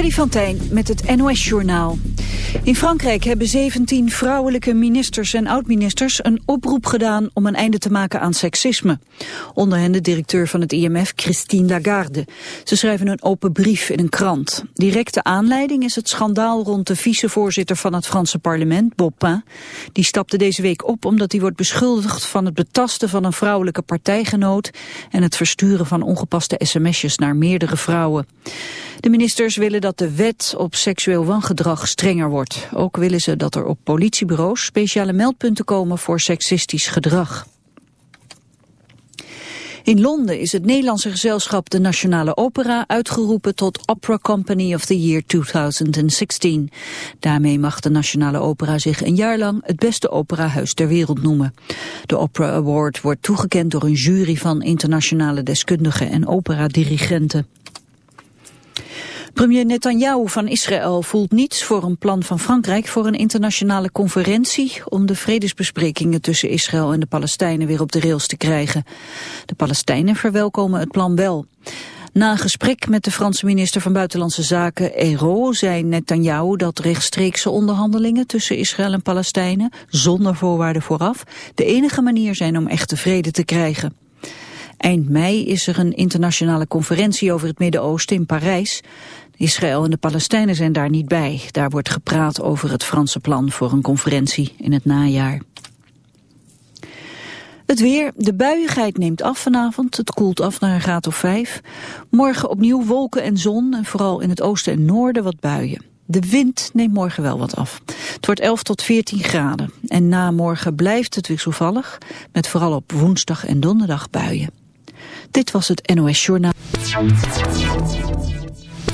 Freddy met het NOS-journaal. In Frankrijk hebben 17 vrouwelijke ministers en oud-ministers een oproep gedaan om een einde te maken aan seksisme. Onder hen de directeur van het IMF, Christine Lagarde. Ze schrijven een open brief in een krant. Directe aanleiding is het schandaal rond de vicevoorzitter van het Franse parlement, Bopin. Die stapte deze week op omdat hij wordt beschuldigd van het betasten van een vrouwelijke partijgenoot en het versturen van ongepaste sms'jes naar meerdere vrouwen. De ministers willen dat de wet op seksueel wangedrag strenger wordt. Ook willen ze dat er op politiebureaus speciale meldpunten komen voor seksistisch gedrag. In Londen is het Nederlandse gezelschap de Nationale Opera uitgeroepen tot Opera Company of the Year 2016. Daarmee mag de Nationale Opera zich een jaar lang het beste operahuis ter wereld noemen. De Opera Award wordt toegekend door een jury van internationale deskundigen en operadirigenten. Premier Netanyahu van Israël voelt niets voor een plan van Frankrijk voor een internationale conferentie om de vredesbesprekingen tussen Israël en de Palestijnen weer op de rails te krijgen. De Palestijnen verwelkomen het plan wel. Na een gesprek met de Franse minister van Buitenlandse Zaken, Ero, zei Netanyahu dat rechtstreekse onderhandelingen tussen Israël en Palestijnen, zonder voorwaarden vooraf, de enige manier zijn om echte vrede te krijgen. Eind mei is er een internationale conferentie over het Midden-Oosten in Parijs. Israël en de Palestijnen zijn daar niet bij. Daar wordt gepraat over het Franse plan voor een conferentie in het najaar. Het weer, de buiigheid neemt af vanavond. Het koelt af naar een graad of vijf. Morgen opnieuw wolken en zon en vooral in het oosten en noorden wat buien. De wind neemt morgen wel wat af. Het wordt 11 tot 14 graden. En na morgen blijft het wisselvallig, met vooral op woensdag en donderdag buien. Dit was het NOS Journaal.